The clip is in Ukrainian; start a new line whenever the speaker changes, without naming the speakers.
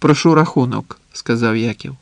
Прошу рахунок, сказав Яків.